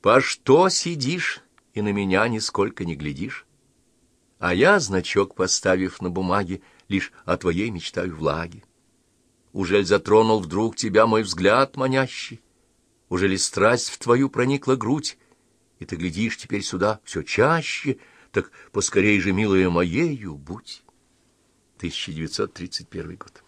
По что сидишь и на меня нисколько не глядишь? А я, значок поставив на бумаге, лишь о твоей мечтаю влаги. Ужель затронул вдруг тебя мой взгляд манящий? Ужели страсть в твою проникла грудь, и ты глядишь теперь сюда все чаще, так поскорей же, милая, моею будь. 1931 год.